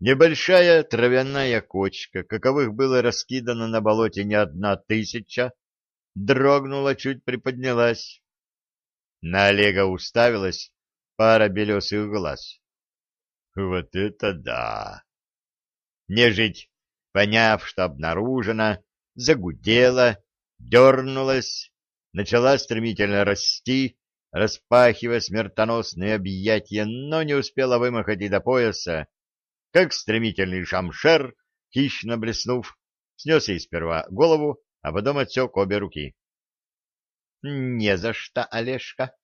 Небольшая травяная кочка, каковых было раскидано на болоте не одна тысяча, дрогнула, чуть приподнялась. На Олега уставилась пара белесых глаз. Вот это да! Нежить, поняв, что обнаружена, загудела, дернулась, начала стремительно расти, распахивая смертоносные объятия, но не успела вымахать и до пояса, как стремительный шамшер, хищно блеснув, снес ей сперва голову, а потом отсек обе руки. — Не за что, Олежка.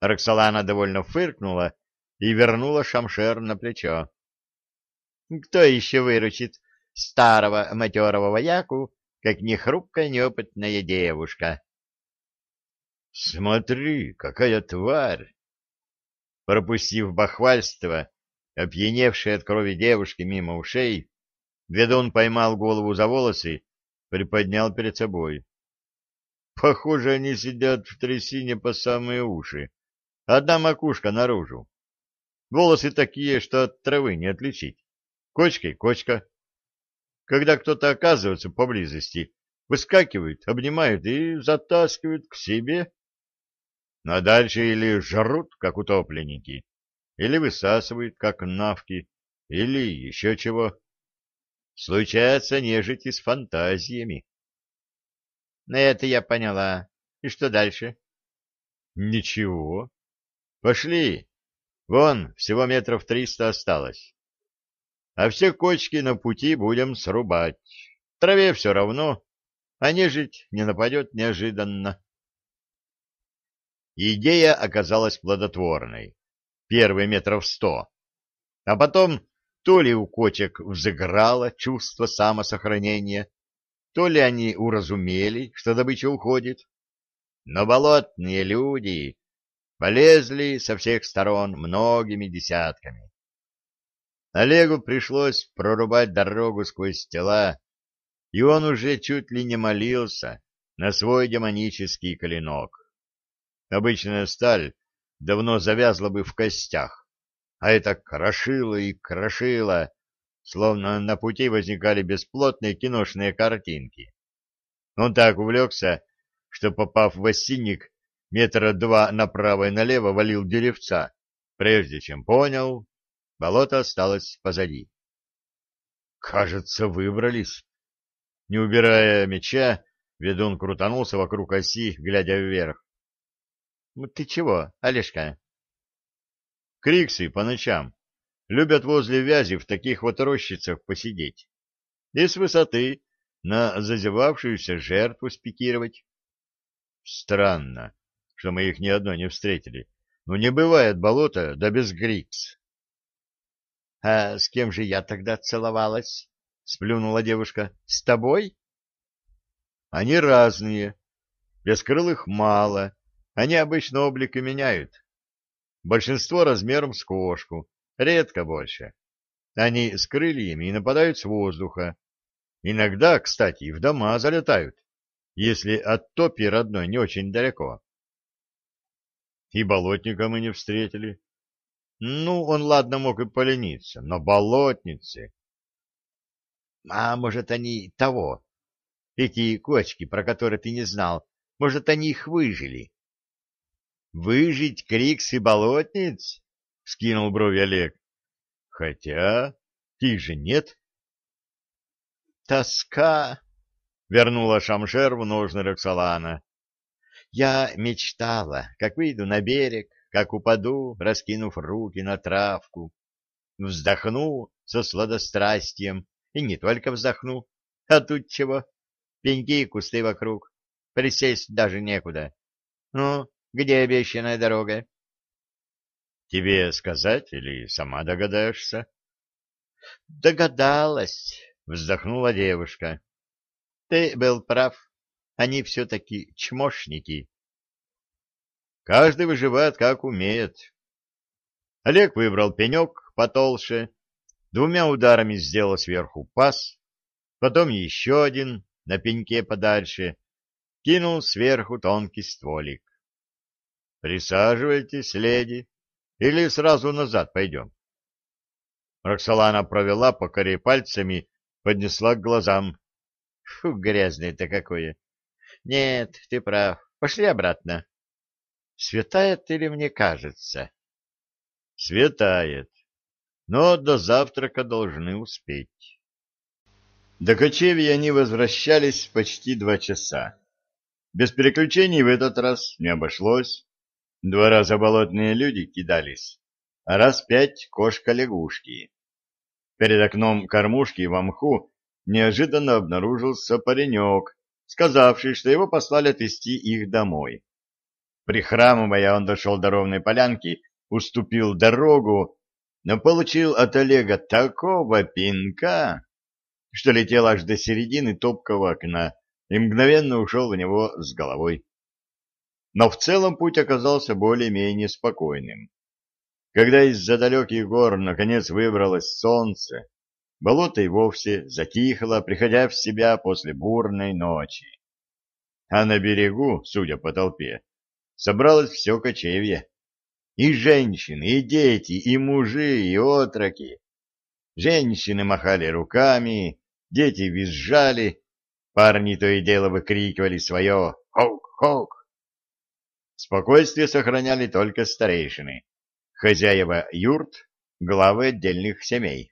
Роксолана довольно фыркнула и вернула шамшер на плечо. — Кто еще выручит старого матерого вояку, как не хрупкая неопытная девушка? — Смотри, какая тварь! Пропустив бахвальство, опьяневшей от крови девушки мимо ушей, ведун поймал голову за волосы, приподнял перед собой. Похоже, они сидят в трясине по самые уши. Одна макушка наружу. Волосы такие, что от травы не отличить. Кочка и кочка. Когда кто-то оказывается поблизости, выскакивают, обнимают и затаскивают к себе. Ну, а дальше или жрут, как утопленники, или высасывают, как навки, или еще чего. Случается нежить с фантазиями. На это я поняла. И что дальше? Ничего. Пошли. Вон, всего метров триста осталось. А все кочки на пути будем срубать. Траве все равно, а нежить не нападет неожиданно. Идея оказалась плодотворной первые метров сто. А потом то ли у кочек взыграло чувство самосохранения, то ли они уразумели, что добыча уходит. Но болотные люди полезли со всех сторон многими десятками. Олегу пришлось прорубать дорогу сквозь тела, и он уже чуть ли не молился на свой демонический клинок. Обычная сталь давно завязла бы в костях, а это крошило и крошило, словно на пути возникали бесплотные киношные картинки. Он так увлекся, что, попав в осинник, метра два направо и налево валил деревца, прежде чем понял, болото осталось позади. Кажется, выбрались. Не убирая меча, ведун крутанулся вокруг оси, глядя вверх. Ну, — Ты чего, Олежка? — Криксы по ночам. Любят возле вязи в таких вот рощицах посидеть. И с высоты на зазевавшуюся жертву спикировать. Странно, что мы их ни одной не встретили. Но не бывает болота да без Грикс. — А с кем же я тогда целовалась? — сплюнула девушка. — С тобой? — Они разные. Бескрылых мало, они обычно облик меняют. Большинство размером с кошку, редко больше. Они с крыльями и нападают с воздуха. Иногда, кстати, и в дома залетают, если от топи родной не очень далеко. И болотника мы не встретили. Ну, он, ладно, мог и полениться, но болотницы... А может, они того? Эти кочки, про которые ты не знал, может, они их выжили? Выжить Крикс и болотниц? — скинул брови Олег. — Хотя их же нет. — Тоска! — вернула Шамшер в ножны Роксолана. — Я мечтала, как выйду на берег, как упаду, раскинув руки на травку, вздохну со сладострастием, и не только вздохну, а тут чего, пеньки и кусты вокруг, присесть даже некуда. Ну, где обещанная дорога? — Тебе сказать или сама догадаешься? — Догадалась, — вздохнула девушка. — Ты был прав. Они все-таки чмошники. Каждый выживает, как умеет. Олег выбрал пенек потолще, двумя ударами сделал сверху паз, потом еще один на пеньке подальше, кинул сверху тонкий стволик. Присаживайтесь, леди, или сразу назад пойдем. Роксолана провела по коре пальцами, поднесла к глазам. Фу, грязное-то какое. Нет, ты прав. Пошли обратно. Светает или мне кажется? Светает. Но до завтрака должны успеть. До кочевья они возвращались почти два часа. Без переключений в этот раз не обошлось. Два раза болотные люди кидались, а раз пять кошка-лягушки. Перед окном кормушки в мху неожиданно обнаружился паренек, сказавший, что его послали отвезти их домой. Прихрамывая, он дошел до ровной полянки, уступил дорогу, но получил от Олега такого пинка, что летел аж до середины топкого окна и мгновенно ушел в него с головой. Но в целом путь оказался более-менее спокойным. Когда из-за далеких гор наконец выбралось солнце, болото и вовсе затихло, приходя в себя после бурной ночи. А на берегу, судя по толпе, собралось все кочевье. И женщины, и дети, и мужи, и отроки. Женщины махали руками, дети визжали, парни то и дело выкрикивали свое «Хок-хок!». Спокойствие сохраняли только старейшины, хозяева юрт, главы отдельных семей.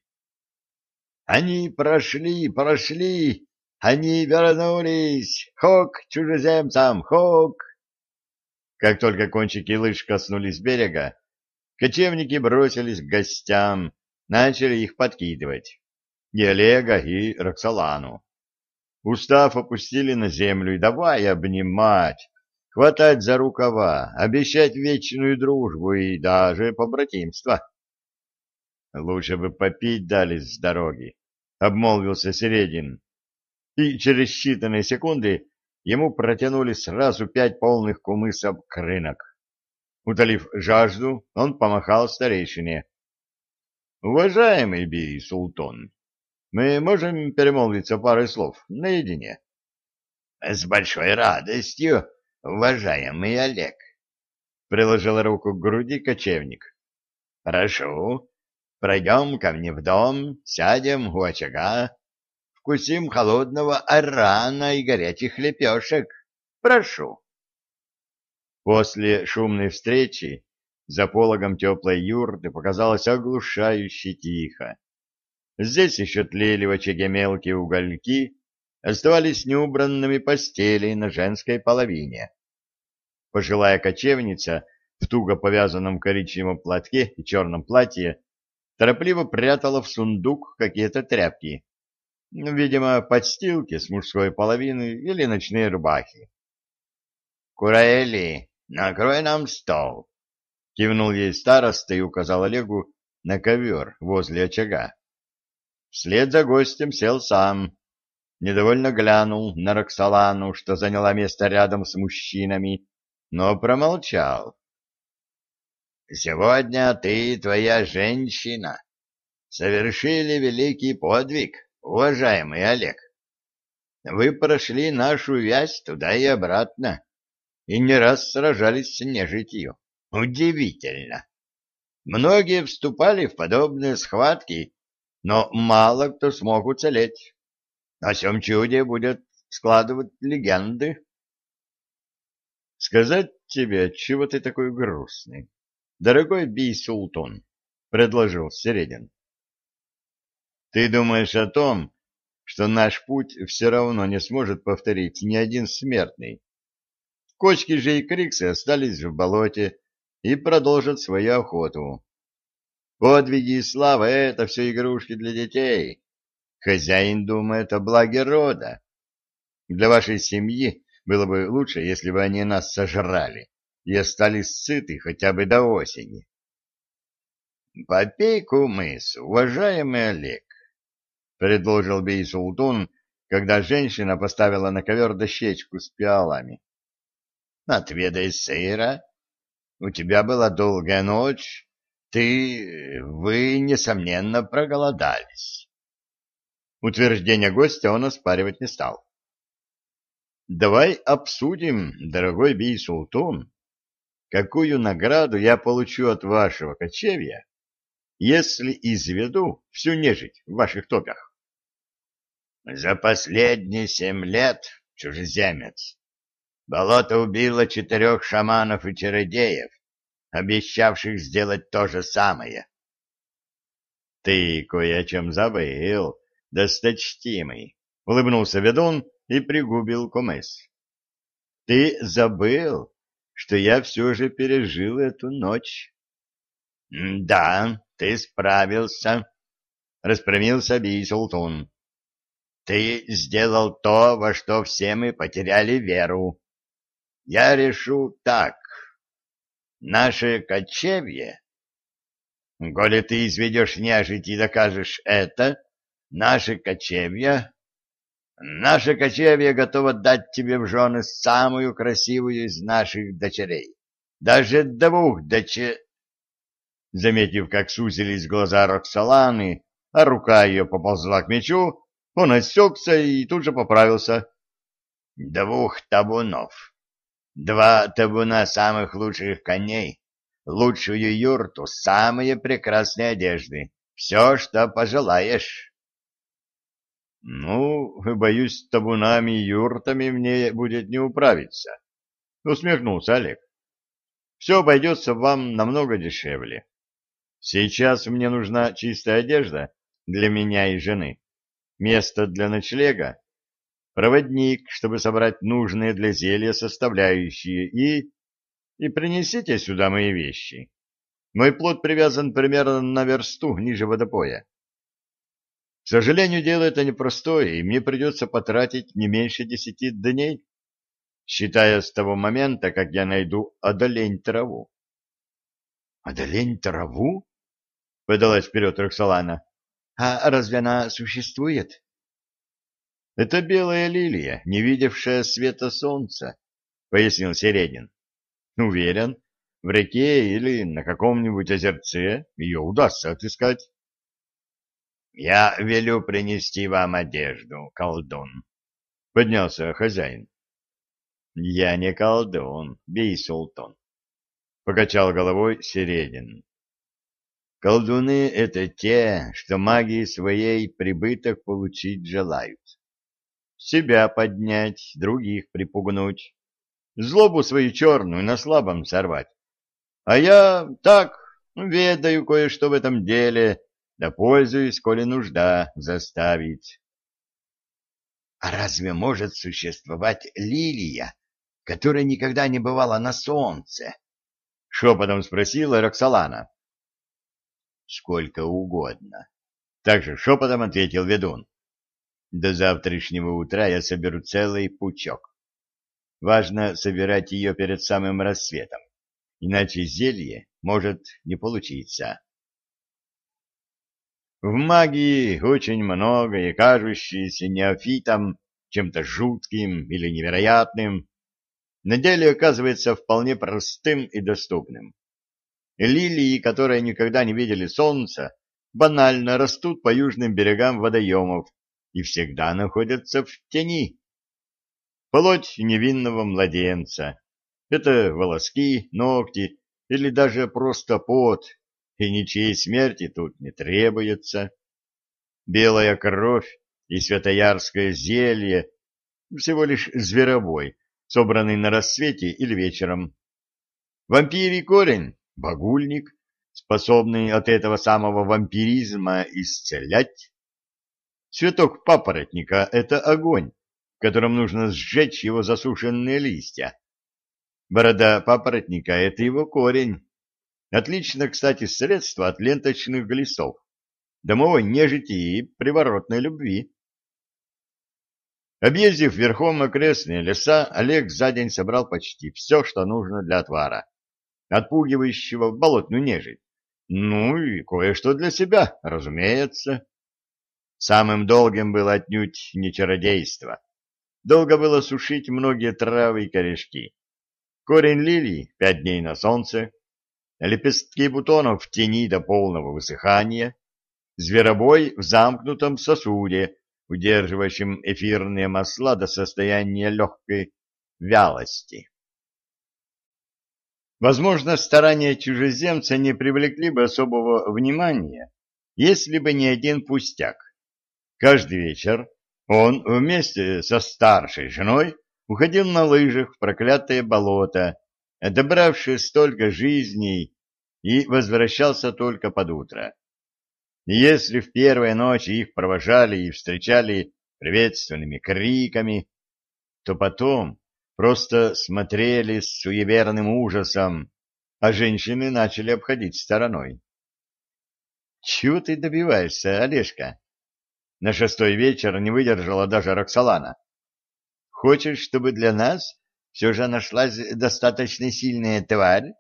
«Они прошли, прошли! Они вернулись! Хок чужеземцам! Хок!» Как только кончики лыж коснулись берега, кочевники бросились к гостям, начали их подкидывать и Олега, и Роксолану. Устав опустили на землю и давай обнимать, хватать за рукава, обещать вечную дружбу и даже побратимство. Лучше бы попить дали с дороги, — обмолвился Середин. И через считанные секунды ему протянули сразу пять полных кумысов крынок. Утолив жажду, он помахал старейшине. — Уважаемый бей, султан, мы можем перемолвиться парой слов наедине? — С большой радостью, уважаемый Олег, — приложил руку к груди кочевник. — Прошу, пройдем ко мне в дом, сядем у очага, вкусим холодного арана и горячих лепешек. Прошу. После шумной встречи за пологом теплой юрты показалось оглушающе тихо. Здесь еще тлели в очаге мелкие угольки, оставались неубранными постели на женской половине. Пожилая кочевница в туго повязанном коричневом платке и черном платье торопливо прятала в сундук какие-то тряпки, видимо, подстилки с мужской половины или ночные рубахи. «Кураэли, накрой нам стол!» — кивнул ей староста и указал Олегу на ковер возле очага. Вслед за гостем сел сам. Недовольно глянул на Роксолану, что заняла место рядом с мужчинами, но промолчал. «Сегодня ты и твоя женщина совершили великий подвиг, уважаемый Олег. Вы прошли нашу вязь туда и обратно, и не раз сражались с нежитью. Удивительно! Многие вступали в подобные схватки, но мало кто смог уцелеть. О сем чуде будет складывать легенды. Сказать тебе, чего ты такой грустный? Дорогой бий-султан, — предложил Середин. Ты думаешь о том, что наш путь все равно не сможет повторить ни один смертный. Кочки же и криксы остались в болоте и продолжат свою охоту. Подвиги и слава — это все игрушки для детей. Хозяин думает о благе рода. Для вашей семьи было бы лучше, если бы они нас сожрали и остались сыты хотя бы до осени. — Попей кумыс, уважаемый Олег, — предложил Бей Султун, когда женщина поставила на ковер дощечку с пиалами. — Отведай сыра. У тебя была долгая ночь, ты... вы, несомненно, проголодались. Утверждение гостя он оспаривать не стал. Давай обсудим, дорогой бий-султун, какую награду я получу от вашего кочевья, если изведу всю нежить в ваших топях? За последние семь лет, чужеземец, болото убило четырех шаманов и чародеев, обещавших сделать то же самое. Ты кое о чем забыл, досточтимый, — улыбнулся ведун и пригубил кумыс. Ты забыл, что я все же пережил эту ночь. — Да, ты справился, — распрямился Бисултун. — Ты сделал то, во что все мы потеряли веру. Я решу так. Наше кочевье... Коли ты изведешь нежить и докажешь это, наше кочевье... Наше кочевье готово дать тебе в жены самую красивую из наших дочерей. Даже двух дочерей. Заметив, как сузились глаза Роксоланы, а рука ее поползла к мечу, он осекся и тут же поправился. Двух табунов. Два табуна самых лучших коней, лучшую юрту, самые прекрасные одежды. Все, что пожелаешь. — Ну, боюсь, с табунами и юртами мне будет не управиться, — усмехнулся Олег. — Все обойдется вам намного дешевле. Сейчас мне нужна чистая одежда для меня и жены, место для ночлега, проводник, чтобы собрать нужные для зелья составляющие, и... и принесите сюда мои вещи. Мой плод привязан примерно на версту ниже водопоя. К сожалению, дело это непростое, и мне придется потратить не меньше десяти дней, считая с того момента, как я найду одолень траву. — Одолень траву? — подалась вперед Роксолана. — А разве она существует? — Это белая лилия, не видевшая света солнца, — пояснил Середин. — Уверен, в реке или на каком-нибудь озерце ее удастся отыскать. — Я велю принести вам одежду, колдун, — поднялся хозяин. — Я не колдун, бей султан, — покачал головой Середин. Колдуны — это те, что магии своей прибыток получить желают. Себя поднять, других припугнуть, злобу свою черную на слабом сорвать. А я так, ведаю кое-что в этом деле, да пользуюсь, коли нужда заставить. — А разве может существовать лилия, которая никогда не бывала на солнце? — шепотом спросила Роксолана сколько угодно. Также шепотом ответил ведун. До завтрашнего утра я соберу целый пучок. Важно собирать ее перед самым рассветом, иначе зелье может не получиться. В магии очень многое, кажущееся неофитом, чем-то жутким или невероятным, на деле оказывается вполне простым и доступным. Лилии, которые никогда не видели солнца, банально растут по южным берегам водоемов и всегда находятся в тени. Плоть невинного младенца — это волоски, ногти или даже просто пот, и ничьей смерти тут не требуется. Белая кровь и святоярское зелье — всего лишь зверобой, собранный на рассвете или вечером. Вампирий корень багульник, способный от этого самого вампиризма исцелять. Цветок папоротника — это огонь, в котором нужно сжечь его засушенные листья. Борода папоротника — это его корень. Отлично, кстати, средство от ленточных глистов, домовой нежити и приворотной любви. Объездив верхом окрестные леса, Олег за день собрал почти все, что нужно для отвара отпугивающего болотную нежить. Ну и кое-что для себя, разумеется. Самым долгим было отнюдь не чародейство. Долго было сушить многие травы и корешки. Корень лилии — пять дней на солнце, лепестки бутонов в тени до полного высыхания, зверобой в замкнутом сосуде, удерживающем эфирные масла до состояния легкой вялости. Возможно, старания чужеземца не привлекли бы особого внимания, если бы не один пустяк. Каждый вечер он вместе со старшей женой уходил на лыжах в проклятое болото, добравшее столько жизней, и возвращался только под утро. Если в первые ночи их провожали и встречали приветственными криками, то потом просто смотрели с суеверным ужасом, а женщины начали обходить стороной. Чего ты добиваешься, Олежка? На шестой вечер не выдержала даже Роксолана. Хочешь, чтобы для нас все же нашлась достаточно сильная тварь?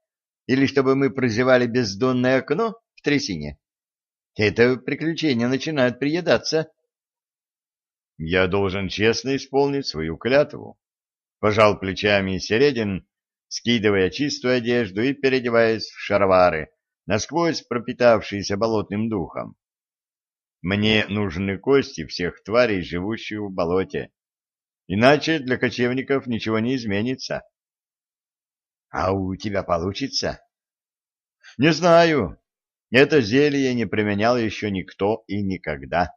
Или чтобы мы прозевали бездонное окно в трясине? Это приключение начинает приедаться. Я должен честно исполнить свою клятву. Пожал плечами Середин, скидывая чистую одежду и переодеваясь в шаровары, насквозь пропитавшиеся болотным духом. Мне нужны кости всех тварей, живущих в болоте. Иначе для кочевников ничего не изменится. — А у тебя получится? — Не знаю. Это зелье не применял еще никто и никогда.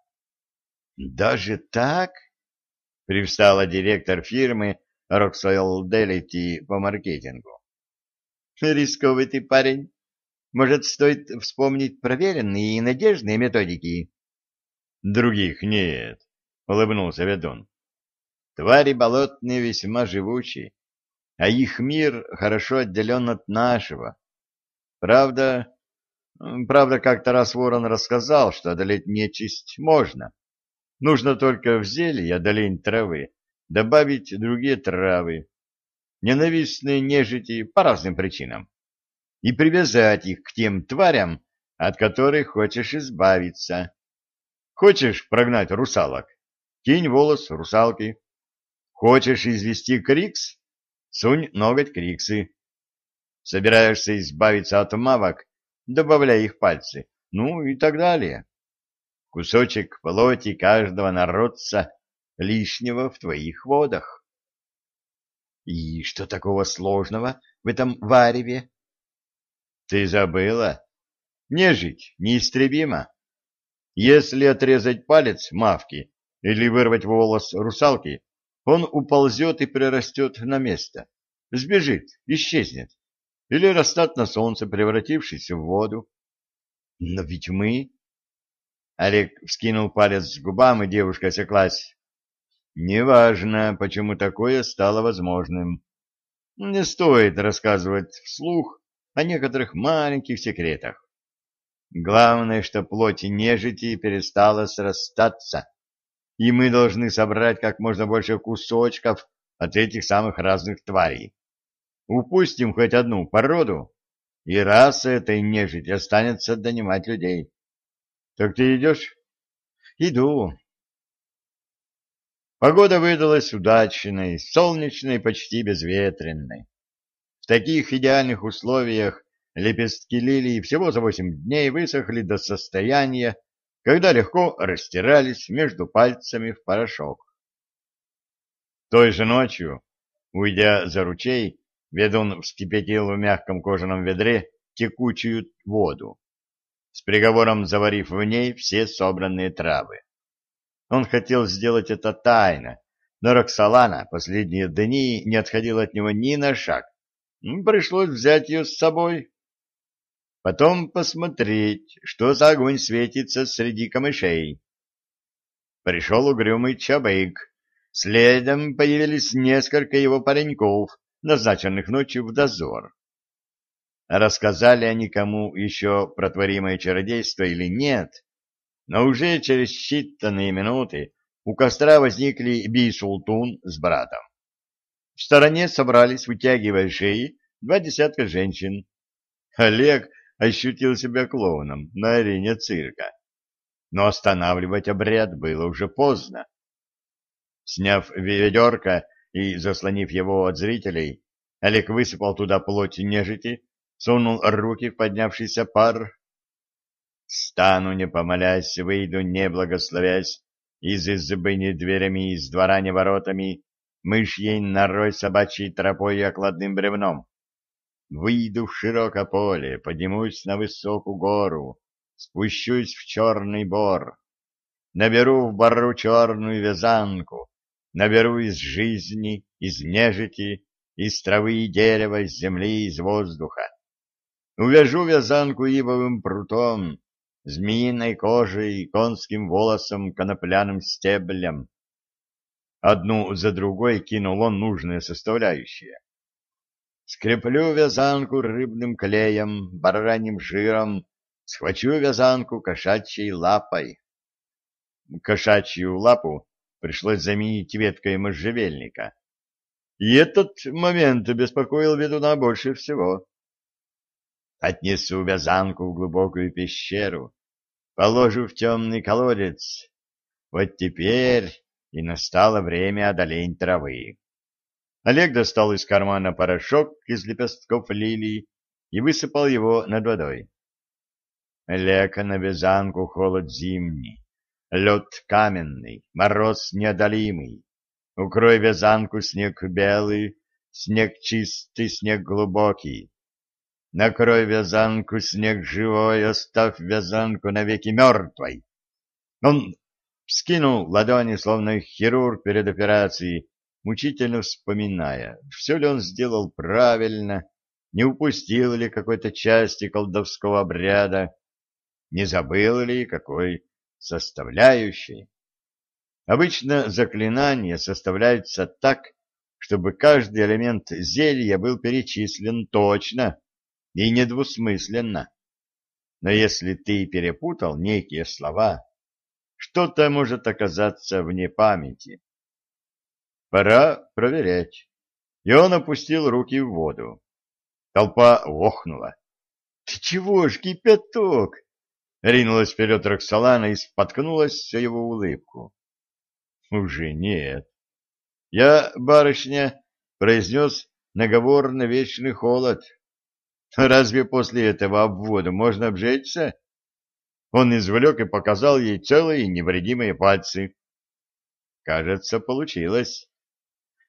— Даже так? — привстала директор фирмы Roxoil Delity по маркетингу. — Рисковый ты парень. Может, стоит вспомнить проверенные и надежные методики? — Других нет, — улыбнулся ведун. — Твари болотные весьма живучи, а их мир хорошо отделен от нашего. Правда, правда, как-то раз ворон рассказал, что одолеть нечисть можно. Нужно только в зелье одолень травы добавить другие травы, ненавистные нежити по разным причинам и привязать их к тем тварям, от которых хочешь избавиться. Хочешь прогнать русалок? Кинь волос русалки. Хочешь извести крикс? Сунь ноготь криксы. Собираешься избавиться от мавок? Добавляй их пальцы. Ну и так далее. Кусочек плоти каждого народца лишнего в твоих водах. И что такого сложного в этом вареве? Ты забыла? Нежить неистребима. Если отрезать палец мавки или вырвать волос русалки, он уползет и прирастет на место, сбежит, исчезнет, или растат на солнце, превратившись в воду. Но ведь мы... Олег вскинул палец к губам, и девушка осеклась. Неважно, почему такое стало возможным. Не стоит рассказывать вслух о некоторых маленьких секретах. Главное, что плоть нежити перестала срастаться, и мы должны собрать как можно больше кусочков от этих самых разных тварей. Упустим хоть одну породу, и раса этой нежити останется донимать людей. Так ты идешь? Иду. Погода выдалась удачной, солнечной, почти безветренной. В таких идеальных условиях лепестки лилии всего за восемь дней высохли до состояния, когда легко растирались между пальцами в порошок. Той же ночью, уйдя за ручей, ведун вскипятил в мягком кожаном ведре текучую воду, с приговором заварив в ней все собранные травы. Он хотел сделать это тайно, но Роксолана последние дни не отходила от него ни на шаг. Пришлось взять ее с собой. Потом посмотреть, что за огонь светится среди камышей. Пришел угрюмый Чабык. Следом появились несколько его пареньков, назначенных ночью в дозор. Рассказали они кому еще про творимое чародейство или нет, но уже через считанные минуты у костра возникли Бисултун с братом. В стороне собрались, вытягивая шеи, два десятка женщин. Олег ощутил себя клоуном на арене цирка. Но останавливать обряд было уже поздно. Сняв ведерко и заслонив его от зрителей, Олег высыпал туда плоть нежити, сунул руки в поднявшийся пар Стану, не помолясь, выйду, не благословясь, из избы ни дверями, из двора ни воротами, мышьей норой собачьей тропой и окладным бревном. Выйду в широкое поле, поднимусь на высокую гору, спущусь в черный бор, наберу в бору черную вязанку, наберу из жизни, из нежити, из травы и дерева, из земли, из воздуха. Увяжу вязанку ивовым прутом, змеиной кожей, конским волосом, конопляным стеблем. Одну за другой кинул он нужные составляющие. Скреплю вязанку рыбным клеем, бараньим жиром, схвачу вязанку кошачьей лапой. Кошачью лапу пришлось заменить веткой можжевельника. И этот момент беспокоил ведуна больше всего. Отнесу вязанку в глубокую пещеру, положу в темный колодец. Вот теперь и настало время одолень травы. Олег достал из кармана порошок из лепестков лилии и высыпал его над водой. Лека на вязанку холод зимний, лед каменный, мороз неодолимый. Укрой вязанку снег белый, снег чистый, снег глубокий. Накрой вязанку снег живой, оставь вязанку навеки мертвой. Он вскинул ладони, словно хирург перед операцией, мучительно вспоминая, все ли он сделал правильно, не упустил ли какой-то части колдовского обряда, не забыл ли какой составляющей. Обычно заклинания составляются так, чтобы каждый элемент зелья был перечислен точно и недвусмысленно. Но если ты перепутал некие слова, что-то может оказаться вне памяти. Пора проверять. И он опустил руки в воду. Толпа охнула. — Ты чего ж, кипяток? — ринулась вперед Роксолана и споткнулась о его улыбку. — Уже нет. Я, барышня, произнес наговор на вечный холод. Разве после этого обвода можно обжечься? Он извлек и показал ей целые невредимые пальцы. Кажется, получилось.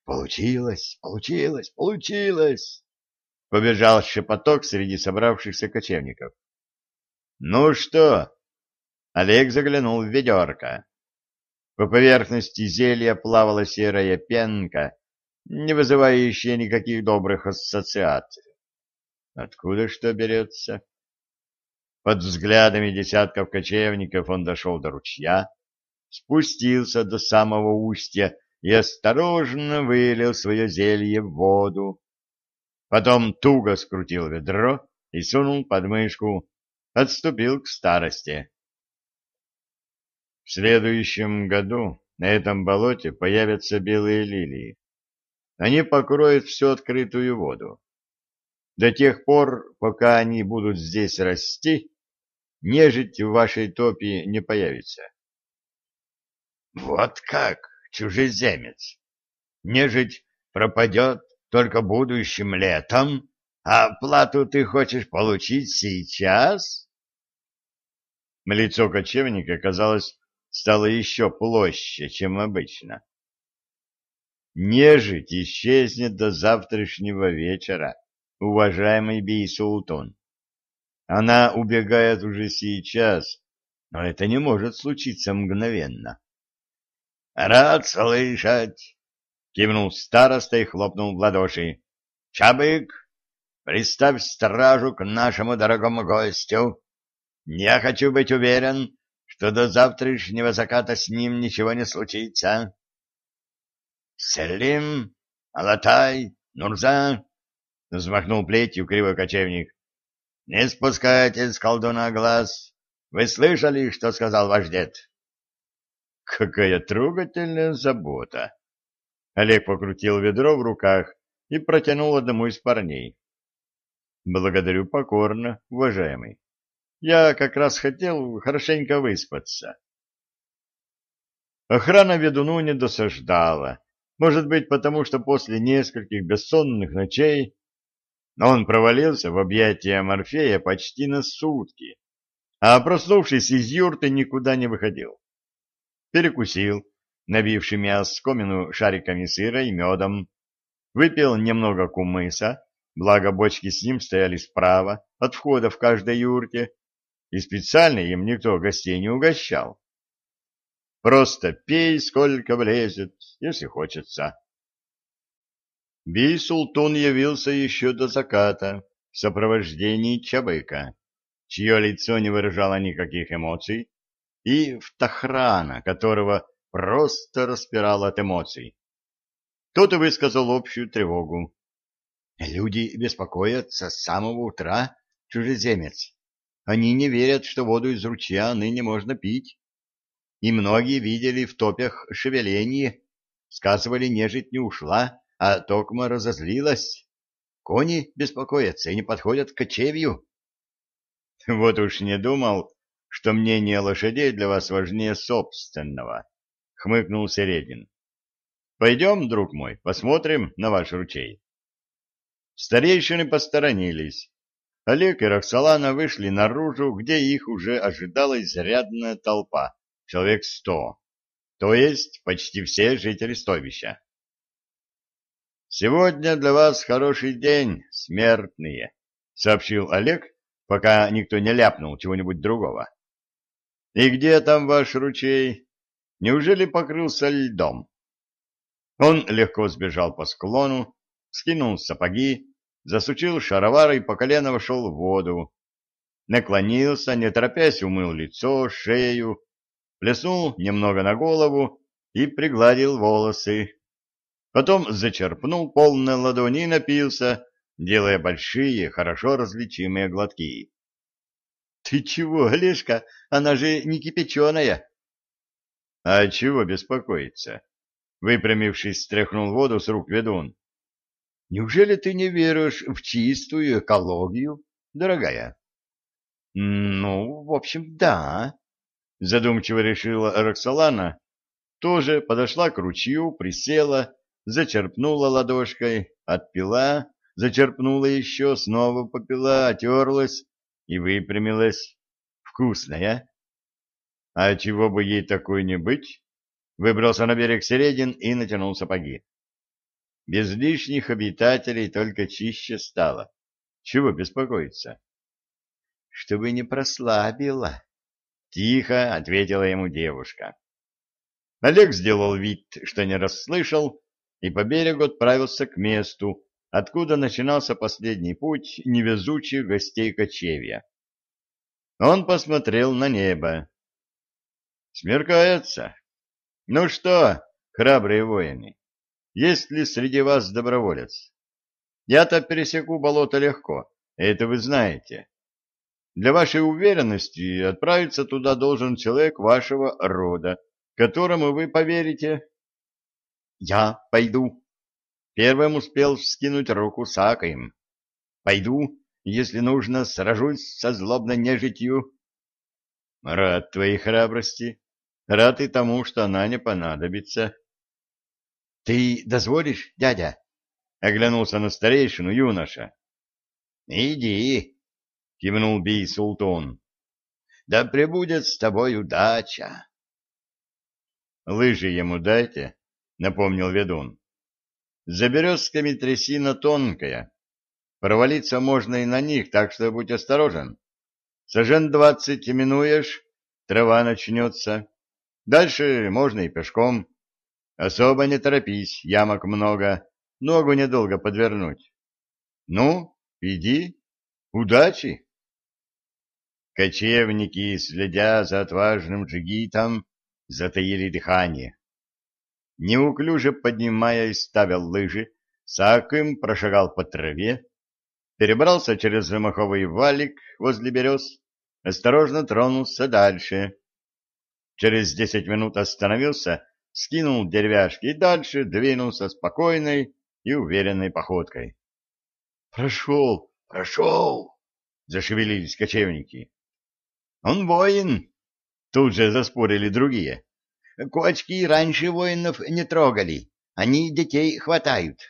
Получилось, получилось, получилось! Побежал шепоток среди собравшихся кочевников. Ну что? Олег заглянул в ведерко. По поверхности зелья плавала серая пенка, не вызывающая никаких добрых ассоциаций. Откуда что берется? Под взглядами десятков кочевников он дошел до ручья, спустился до самого устья и осторожно вылил свое зелье в воду. Потом туго скрутил ведро и сунул под мышку, отступил к старости. В следующем году на этом болоте появятся белые лилии. Они покроют всю открытую воду. До тех пор, пока они будут здесь расти, нежить в вашей топе не появится. — Вот как, чужеземец! Нежить пропадет только будущим летом, а плату ты хочешь получить сейчас? Лицо кочевника, казалось, стало еще площе, чем обычно. Нежить исчезнет до завтрашнего вечера, уважаемый Бей-Султан. Она убегает уже сейчас, но это не может случиться мгновенно. — Рад слышать! — кивнул староста и хлопнул в ладоши. — Чабык, приставь стражу к нашему дорогому гостю. Я хочу быть уверен, что до завтрашнего заката с ним ничего не случится. — Селим, Алатай, Нурза! — взмахнул плетью кривой кочевник. Не спускайте с колдуна глаз. Вы слышали, что сказал ваш дед? Какая трогательная забота. Олег покрутил ведро в руках и протянул одному из парней. Благодарю покорно, уважаемый. Я как раз хотел хорошенько выспаться. Охрана ведуну не досаждала. Может быть, потому что после нескольких бессонных ночей но он провалился в объятия Морфея почти на сутки, а проснувшись из юрты никуда не выходил. Перекусил, набившими оскомину шариками сыра и медом, выпил немного кумыса, благо бочки с ним стояли справа от входа в каждой юрте, и специально им никто гостей не угощал. Просто пей, сколько влезет, если хочется. Би-Султун явился еще до заката в сопровождении Чабыка, чье лицо не выражало никаких эмоций, и в Тахрана, которого просто распирал от эмоций. Тот и высказал общую тревогу. Люди беспокоятся с самого утра, чужеземец. Они не верят, что воду из ручья ныне можно пить. И многие видели в топях шевеление. Сказывали, нежить не ушла, а токма разозлилась. Кони беспокоятся и не подходят к кочевью. Вот уж не думал, что мнение лошадей для вас важнее собственного, — хмыкнул Середин. — Пойдем, друг мой, посмотрим на ваш ручей. Старейшины посторонились. Олег и Роксолана вышли наружу, где их уже ожидала изрядная толпа, человек сто, то есть почти все жители стойбища. «Сегодня для вас хороший день, смертные», — сообщил Олег, пока никто не ляпнул чего-нибудь другого. «И где там ваш ручей? Неужели покрылся льдом?» Он легко сбежал по склону, скинул сапоги, засучил шаровары и по колено вошел в воду. Наклонился, не торопясь, умыл лицо, шею, плеснул немного на голову и пригладил волосы. Потом зачерпнул полной ладони и напился, делая большие, хорошо различимые глотки. — Ты чего, Олежка? Она же не кипяченая. — А чего беспокоиться? Выпрямившись, стряхнул воду с рук ведун. — Неужели ты не веришь в чистую экологию, дорогая? — Ну, в общем, да, — задумчиво решила Роксолана. Тоже подошла к ручью, присела, зачерпнула ладошкой, отпила, зачерпнула еще, снова попила, отерлась и выпрямилась. Вкусная. А чего бы ей такой не быть? Выбрался на берег Середин и натянул сапоги. Без лишних обитателей только чище стало. Чего беспокоиться? Чтобы не прослабила. Тихо ответила ему девушка. Олег сделал вид, что не расслышал, и по берегу отправился к месту, откуда начинался последний путь невезучих гостей кочевья. Он посмотрел на небо. Смеркается. Ну что, храбрые воины, есть ли среди вас доброволец? Я-то пересеку болото легко, это вы знаете. Для вашей уверенности отправиться туда должен человек вашего рода, которому вы поверите. Я пойду. Первым успел вскинуть руку Сакаем. Пойду, если нужно, сражусь со злобной нежитью. Рад твоей храбрости, рад и тому, что она не понадобится. — Ты дозволишь, дядя? — оглянулся на старейшину юноша. — Иди, — кивнул Бий Султон. — Да пребудет с тобой удача. — Лыжи ему дайте, — напомнил ведун. — За березками трясина тонкая. Провалиться можно и на них, так что будь осторожен. Сажен двадцать минуешь, трава начнется. Дальше можно и пешком. Особо не торопись, ямок много, ногу недолго подвернуть. Ну, иди, удачи. Кочевники, следя за отважным джигитом, затаили дыхание. Неуклюже поднимая и ставя лыжи, Сакым прошагал по траве, перебрался через маховый валик возле берез, осторожно тронулся дальше. Через десять минут остановился скинул деревяшки и дальше двинулся спокойной и уверенной походкой. «Прошел, прошел!» — зашевелились кочевники. «Он воин!» — тут же заспорили другие. «Кочки раньше воинов не трогали, они детей хватают».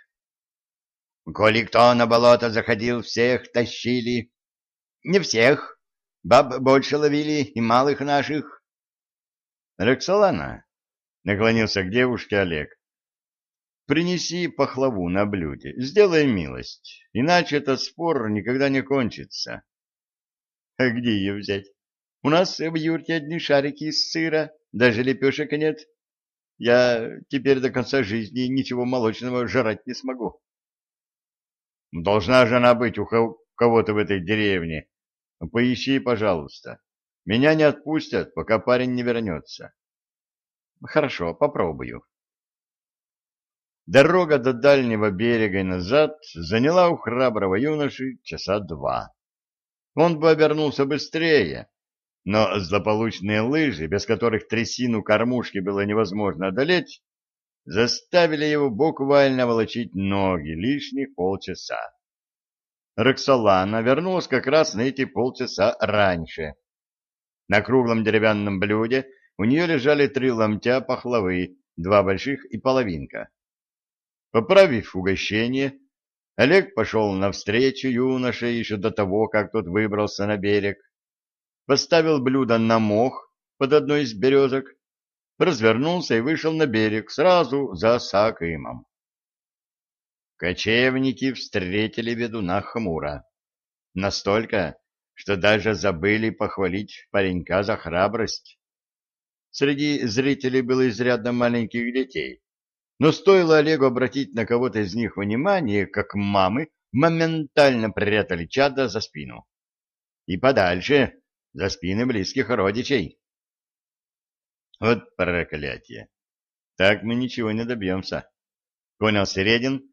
«Коли кто на болото заходил, всех тащили». «Не всех. Баб больше ловили и малых наших». «Роксолана, — наклонился к девушке Олег. принеси пахлаву на блюде, сделай милость, иначе этот спор никогда не кончится. А где ее взять? У нас в юрте одни шарики из сыра, даже лепешек нет. Я теперь до конца жизни ничего молочного жрать не смогу. Должна же она быть у кого-то в этой деревне. Поищи, пожалуйста. Меня не отпустят, пока парень не вернется. Хорошо, попробую. Дорога до дальнего берега и назад заняла у храброго юноши часа два. Он бы обернулся быстрее, но злополучные лыжи, без которых трясину кормушки было невозможно одолеть, заставили его буквально волочить ноги лишних полчаса. Роксолана вернулась как раз на эти полчаса раньше. На круглом деревянном блюде у нее лежали три ломтя пахлавы, два больших и половинка. Поправив угощение, Олег пошел навстречу юноше еще до того, как тот выбрался на берег, поставил блюдо на мох под одной из березок, развернулся и вышел на берег сразу за Сакимом. Кочевники встретили ведуна хмуро. Настолько, что даже забыли похвалить паренька за храбрость. Среди зрителей было изрядно маленьких детей, но стоило Олегу обратить на кого-то из них внимание, как мамы моментально прятали чада за спину. И подальше, за спины близких родичей. Вот проклятие. Так мы ничего не добьемся. Понял Середин,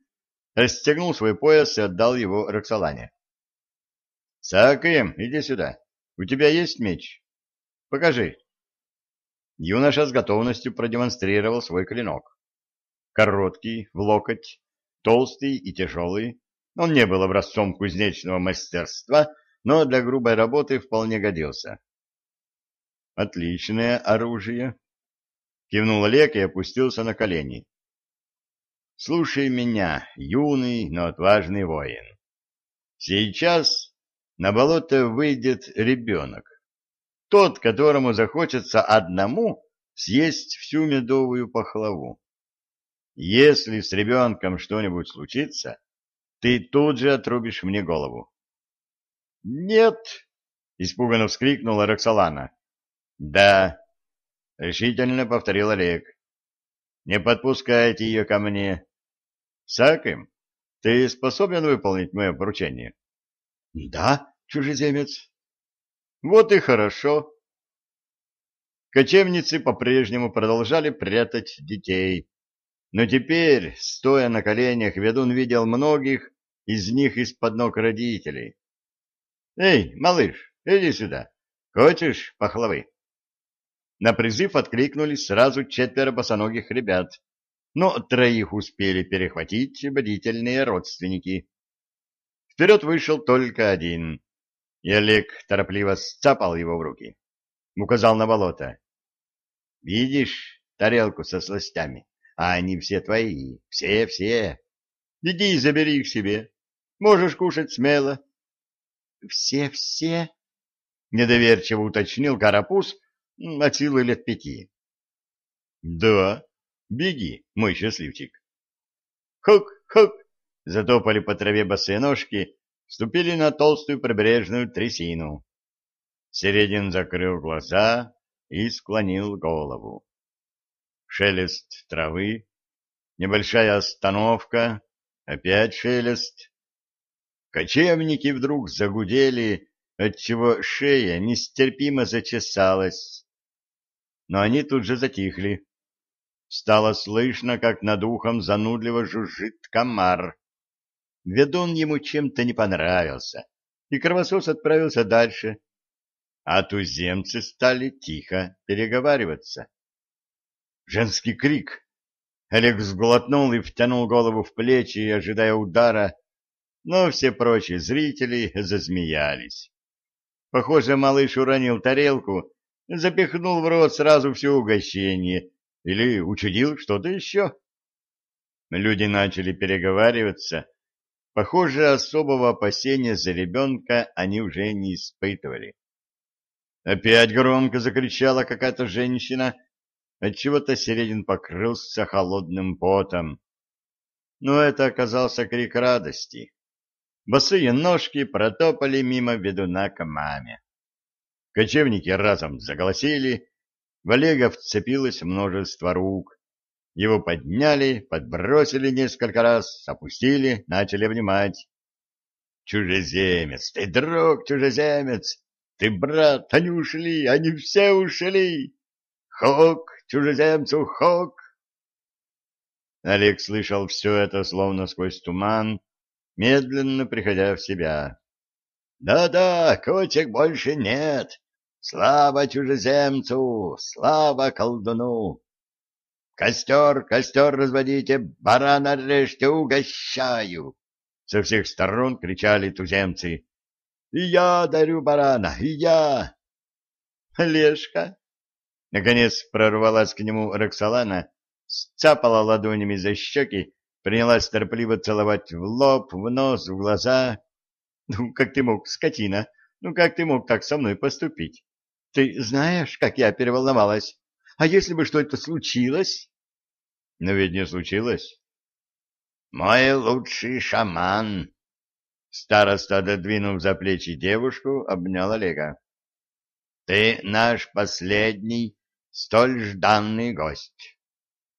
расстегнул свой пояс и отдал его Роксолане. Сакаем, иди сюда. У тебя есть меч? Покажи. Юноша с готовностью продемонстрировал свой клинок короткий, в локоть, толстый и тяжелый. Он не был образцом кузнечного мастерства, но для грубой работы вполне годился. «Отличное оружие!» — кивнул Олег и опустился на колени. «Слушай меня, юный, но отважный воин. Сейчас на болото выйдет ребенок, тот, которому захочется одному съесть всю медовую пахлаву. Если с ребенком что-нибудь случится, ты тут же отрубишь мне голову. — Нет! — испуганно вскрикнула Роксолана. — Да, — решительно повторил Олег. — Не подпускайте ее ко мне. — Саким, ты способен выполнить мое поручение? — Да, чужеземец. — Вот и хорошо. Кочевницы по-прежнему продолжали прятать детей но теперь, стоя на коленях, ведун видел многих из них из-под ног родителей. «Эй, малыш, иди сюда. Хочешь пахлавы?» На призыв откликнулись сразу четверо босоногих ребят, но троих успели перехватить бдительные родственники. Вперед вышел только один, и Олег торопливо сцапал его в руки. Указал на болото. «Видишь тарелку со сластями? а они все твои, все-все. Иди и забери их себе. Можешь кушать смело. Все-все? Недоверчиво уточнил Карапуз от силы лет пяти. Да, беги, мой счастливчик. Хук-хук! Затопали по траве босые ножки, ступили на толстую прибрежную трясину. Середин закрыл глаза и склонил голову шелест травы, небольшая остановка, опять шелест. Кочевники вдруг загудели, отчего шея нестерпимо зачесалась. Но они тут же затихли. Стало слышно, как над ухом занудливо жужжит комар. Ведун ему чем-то не понравился, и кровосос отправился дальше, а туземцы стали тихо переговариваться. Женский крик. Олег сглотнул и втянул голову в плечи, ожидая удара, но все прочие зрители зазмеялись. Похоже, малыш уронил тарелку, запихнул в рот сразу все угощение или учудил что-то еще. Люди начали переговариваться. Похоже, особого опасения за ребенка они уже не испытывали. Опять громко закричала какая-то женщина — Отчего-то Середин покрылся холодным потом. но это оказался крик радости. Босые ножки протопали мимо ведуна к маме. Кочевники разом заголосили, в Олега вцепилось множество рук. Его подняли, подбросили несколько раз, опустили, начали обнимать. «Чужеземец, ты друг, чужеземец! Ты брат, они ушли, они все ушли! Хок, чужеземцу, хок!» Олег слышал все это словно сквозь туман, медленно приходя в себя. «Да-да, кочек больше нет! Слава чужеземцу! Слава колдуну! Костер, костер разводите, барана режьте, угощаю!» Со всех сторон кричали туземцы. «И я дарю барана, и я!» «Лешка!» Наконец прорвалась к нему Роксолана, сцапала ладонями за щеки, принялась торопливо целовать в лоб, в нос, в глаза. «Ну, как ты мог, скотина? Ну, как ты мог так со мной поступить? Ты знаешь, как я переволновалась? А если бы что-то случилось?» «Но ведь не случилось». «Мой лучший шаман!» Староста, додвинув за плечи девушку, обнял Олега. «Ты наш последний, столь жданный гость.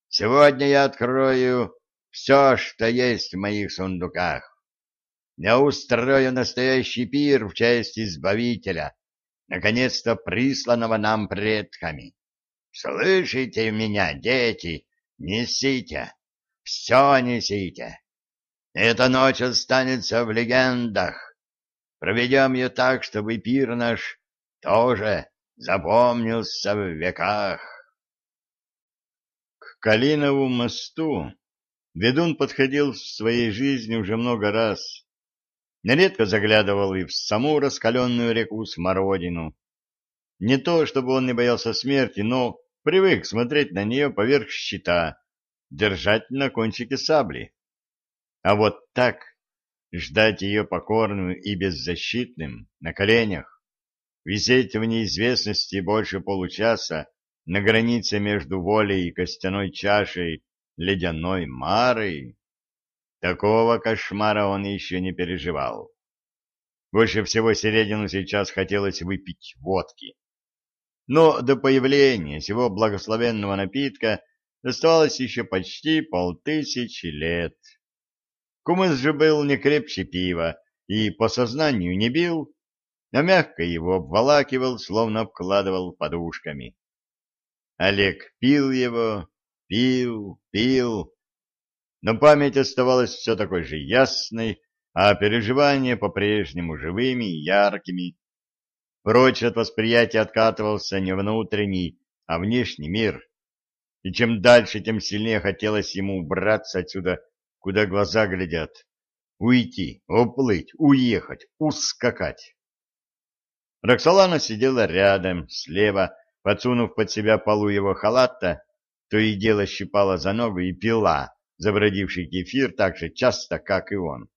Сегодня я открою все, что есть в моих сундуках. Я устрою настоящий пир в честь Избавителя, наконец-то присланного нам предками. Слышите меня, дети? Несите, все несите. Эта ночь останется в легендах. Проведем ее так, чтобы пир наш тоже запомнился в веках. К Калинову мосту ведун подходил в своей жизни уже много раз. Нередко заглядывал и в саму раскаленную реку Смородину. Не то, чтобы он не боялся смерти, но привык смотреть на нее поверх щита, держать на кончике сабли. А вот так ждать ее покорным и беззащитным, на коленях, висеть в неизвестности больше получаса на границе между волей и костяной чашей ледяной Марой, такого кошмара он еще не переживал. Больше всего Середину сейчас хотелось выпить водки. Но до появления сего благословенного напитка осталось еще почти полтысячи лет. Кумыс же был не крепче пива и по сознанию не бил, а мягко его обволакивал, словно обкладывал подушками. Олег пил его, пил, пил, но память оставалась все такой же ясной, а переживания по-прежнему живыми и яркими. Прочь от восприятия откатывался не внутренний, а внешний мир. И чем дальше, тем сильнее хотелось ему убраться отсюда, куда глаза глядят. Уйти, уплыть, уехать, ускакать. Роксолана сидела рядом, слева, подсунув под себя полу его халата, то и дело щипала за ногу и пила, забродивший кефир так же часто, как и он.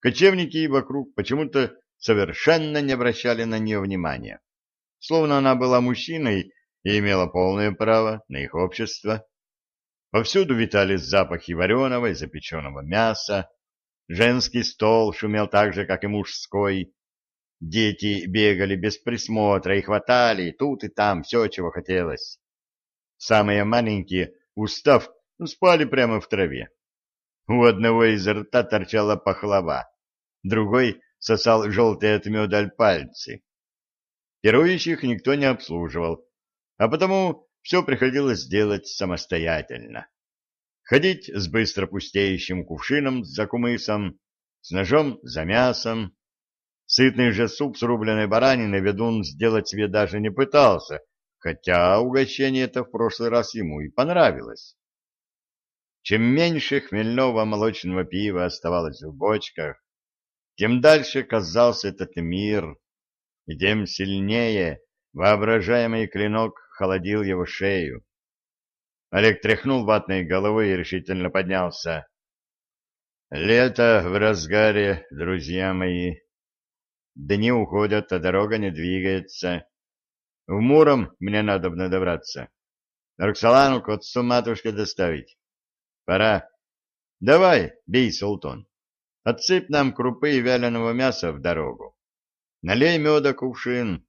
Кочевники вокруг почему-то совершенно не обращали на нее внимания, словно она была мужчиной и имела полное право на их общество. Повсюду витали запахи вареного и запеченного мяса, женский стол шумел так же, как и мужской, дети бегали без присмотра и хватали тут и там все, чего хотелось. Самые маленькие, устав, спали прямо в траве. У одного из рта торчала пахлава, другой сосал желтые от меда пальцы. Пирующих никто не обслуживал, а потому все приходилось делать самостоятельно. Ходить с быстро пустеющим кувшином за кумысом, с ножом за мясом. Сытный же суп с рубленой бараниной ведун сделать себе даже не пытался, хотя угощение это в прошлый раз ему и понравилось. Чем меньше хмельного молочного пива оставалось в бочках, тем дальше казался этот мир, и тем сильнее воображаемый клинок холодил его шею. Олег тряхнул ватной головой и решительно поднялся. «Лето в разгаре, друзья мои. Дни уходят, а дорога не двигается. В Муром мне надо добраться. Роксолану к отцу матушке доставить. Пора. Давай, бей, Султан, отсыпь нам крупы и вяленого мяса в дорогу. Налей меда кувшин,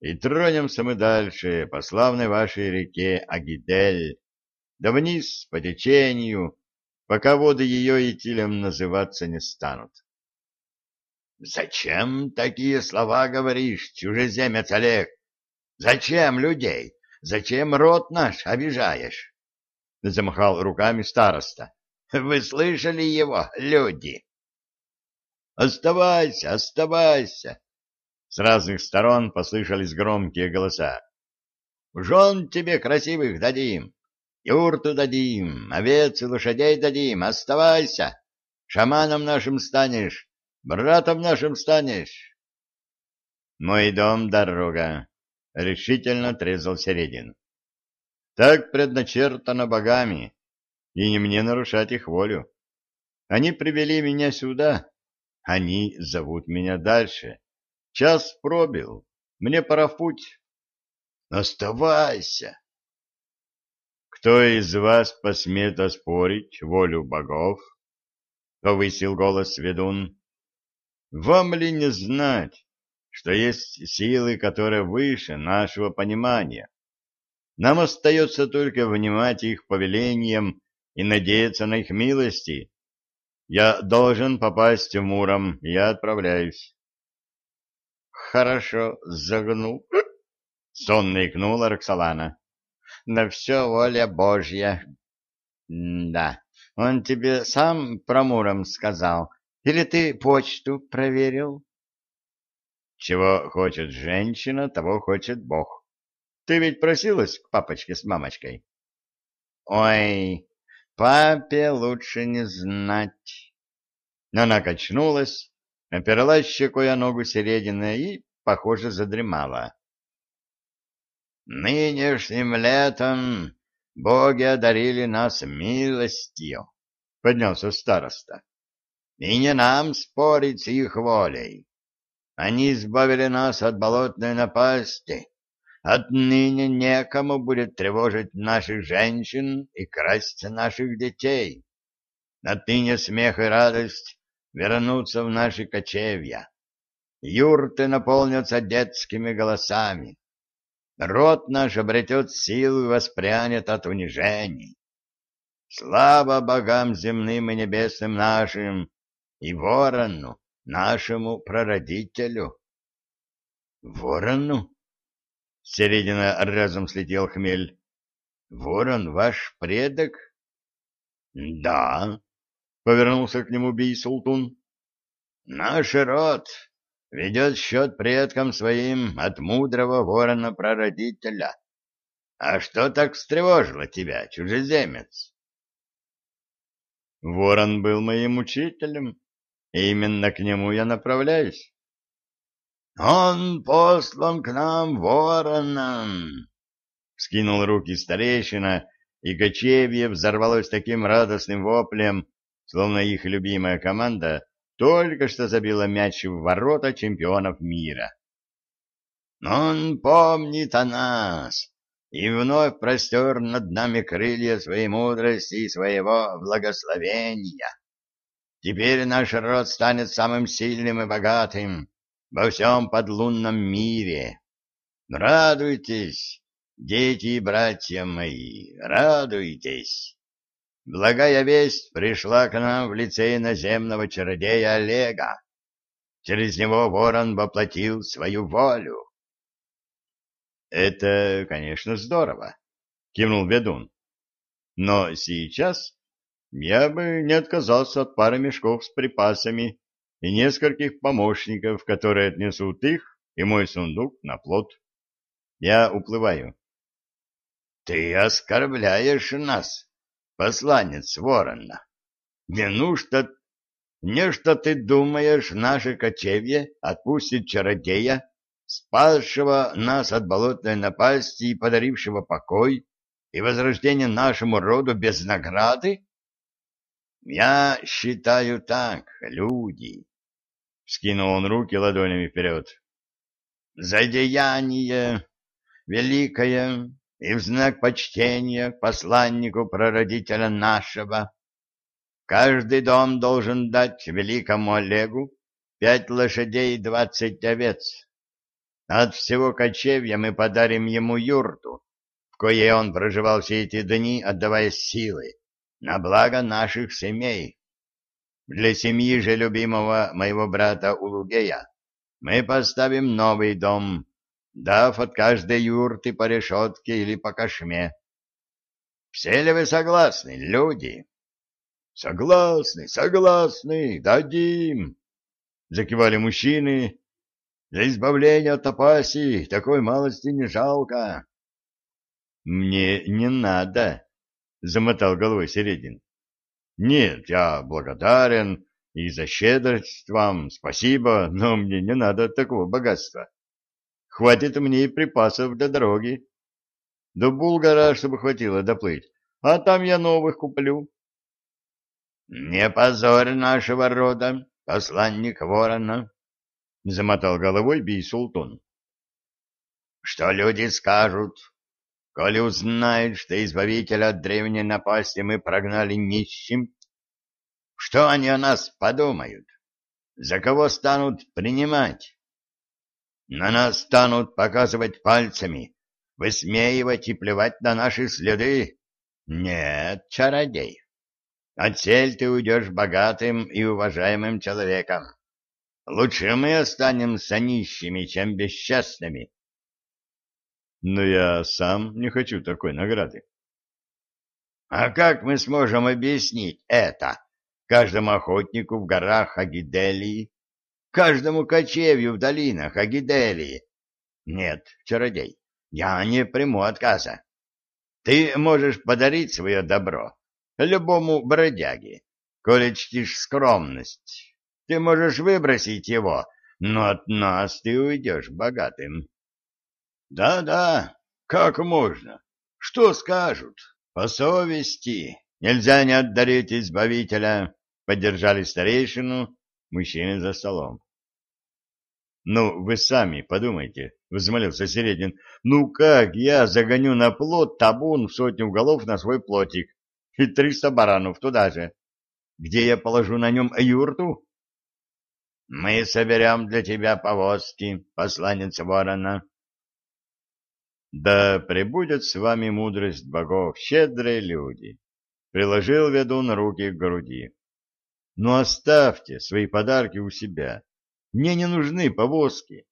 и тронемся мы дальше по славной вашей реке Агидель, да вниз по течению, пока воды ее Итилем называться не станут. — Зачем такие слова говоришь, чужеземец Олег? Зачем людей? Зачем род наш обижаешь? — замахал руками староста. — Вы слышали его, люди? — Оставайся, оставайся! С разных сторон послышались громкие голоса. — Жен тебе красивых дадим, юрту дадим, овец и лошадей дадим, оставайся! Шаманом нашим станешь, братом нашим станешь. — Мой дом — дорога, — решительно трезал Середин. Так предначертано богами, и не мне нарушать их волю. Они привели меня сюда, они зовут меня дальше. Час пробил, мне пора в путь. Оставайся. Кто из вас посмеет оспорить волю богов? Повысил голос ведун. Вам ли не знать, что есть силы, которые выше нашего понимания? Нам остается только внимать их повелениям и надеяться на их милости. Я должен попасть в Муром, я отправляюсь. Хорошо, загнул. Сонно икнула Роксолана. На все воля Божья. да, он тебе сам про Муром сказал, или ты почту проверил? Чего хочет женщина, того хочет Бог. Ты ведь просилась к папочке с мамочкой? Ой, папе лучше не знать. Она качнулась, оперлась щекой о ногу середины и, похоже, задремала. Нынешним летом боги одарили нас милостью, — поднялся староста. И не нам спорить с их волей. Они избавили нас от болотной напасти, Отныне некому будет тревожить наших женщин и красть наших детей. Отныне смех и радость вернутся в наши кочевья. Юрты наполнятся детскими голосами. Род наш обретет силу и воспрянет от унижений. Слава богам земным и небесным нашим и ворону, нашему прародителю. Ворону? Середина разом слетел хмель. Ворон ваш предок? Да, повернулся к нему Бий-Султун. Наш род ведет счет предкам своим от мудрого ворона-прародителя. А что так встревожило тебя, чужеземец? Ворон был моим учителем, именно к нему я направляюсь. Он послан к нам вороном. Скинул руки старейшина, и кочевье взорвалось таким радостным воплем, словно их любимая команда только что забила мяч в ворота чемпионов мира. Он помнит о нас и вновь простер над нами крылья своей мудрости и своего благословения. Теперь наш род станет самым сильным и богатым, во всем подлунном мире. Радуйтесь, дети и братья мои, радуйтесь. Благая весть пришла к нам в лице иноземного чародея Олега. Через него ворон воплотил свою волю. — Это, конечно, здорово, — кивнул ведун. — Но сейчас я бы не отказался от пары мешков с припасами и нескольких помощников, которые отнесут их и мой сундук на плот. Я уплываю. — Ты оскорбляешь нас, посланец ворона. Неужто, нечто ты думаешь, наше кочевье отпустит чародея, спасшего нас от болотной напасти и подарившего покой и возрождение нашему роду без награды? Я считаю так, люди. Скинул он руки ладонями вперед. За деяние великое и в знак почтения к посланнику прародителя нашего. каждый дом должен дать великому Олегу пять лошадей и двадцать овец. От всего кочевья мы подарим ему юрту, в коей он проживал все эти дни, отдавая силы, на благо наших семей. Для семьи же любимого моего брата Улугея мы поставим новый дом, дав от каждой юрты по решетке или по кошме. Все ли вы согласны, люди? Согласны, согласны, дадим. Закивали мужчины. За избавление от опаси такой малости не жалко. Мне не надо, замотал головой Середин. Нет, я благодарен и за щедрость вам спасибо, но мне не надо такого богатства. Хватит мне и припасов для дороги. До Булгара, чтобы хватило доплыть, а там я новых куплю. — Не позорь нашего рода, посланник ворона, — замотал головой бий-султан. — Что люди скажут, коли узнают, что избавителя от древней напасти мы прогнали нищим? Что они о нас подумают? За кого станут принимать? На нас станут показывать пальцами, высмеивать и плевать на наши следы. Нет, чародей, отсель ты уйдешь богатым и уважаемым человеком. Лучше мы останемся нищими, чем бесчестными. Но я сам не хочу такой награды. А как мы сможем объяснить это каждому охотнику в горах Агиделии, каждому кочевью в долинах Агиделии. Нет, чародей, я не приму отказа. Ты можешь подарить свое добро любому бродяге, коли чтишь скромность. Ты можешь выбросить его, но от нас ты уйдешь богатым. Да-да, как можно? Что скажут? По совести. Нельзя не отдарить избавителя. Поддержали старейшину мужчины за столом. «Ну, вы сами подумайте», — взмолился Середин. «Ну как я загоню на плот табун в сотню голов на свой плотик и триста баранов туда же? Где я положу на нем юрту?» «Мы соберем для тебя повозки, посланец ворона». «Да пребудет с вами мудрость богов, щедрые люди», — приложил ведун руки к груди. «Ну оставьте свои подарки у себя». Мне не нужны повозки.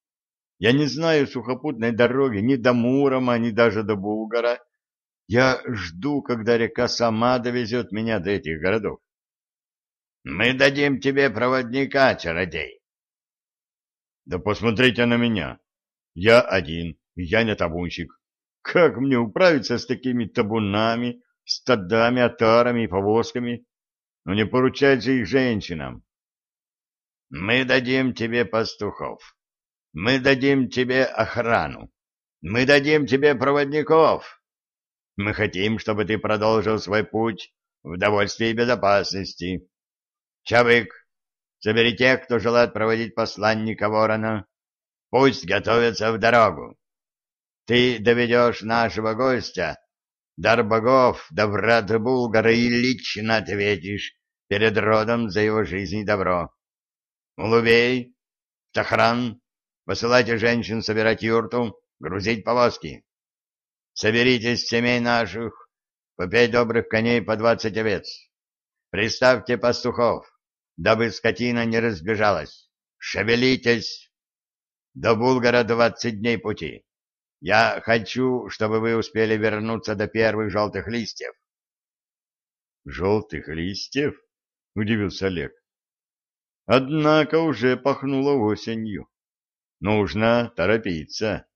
Я не знаю сухопутной дороги ни до Мурома, ни даже до Булгара. Я жду, когда река сама довезет меня до этих городов. Мы дадим тебе проводника, чародей. Да посмотрите на меня. Я один, я не табунщик. Как мне управиться с такими табунами, стадами, отарами и повозками? Но не поручать же их женщинам. Мы дадим тебе пастухов. Мы дадим тебе охрану. Мы дадим тебе проводников. Мы хотим, чтобы ты продолжил свой путь в довольстве и безопасности. Чавык, собери тех, кто желает проводить посланника ворона. Пусть готовятся в дорогу. Ты доведешь нашего гостя, дар богов, да врат Булгара, и лично ответишь перед родом за его жизнь и добро. Улубей, Тахран, посылайте женщин собирать юрту, грузить повозки. Соберитесь семей наших, по пять добрых коней, по двадцать овец. Приставьте пастухов, дабы скотина не разбежалась. Шевелитесь. До Булгара двадцать дней пути. Я хочу, чтобы вы успели вернуться до первых желтых листьев. — Желтых листьев? — удивился Олег. Однако уже пахнуло осенью. Нужно торопиться.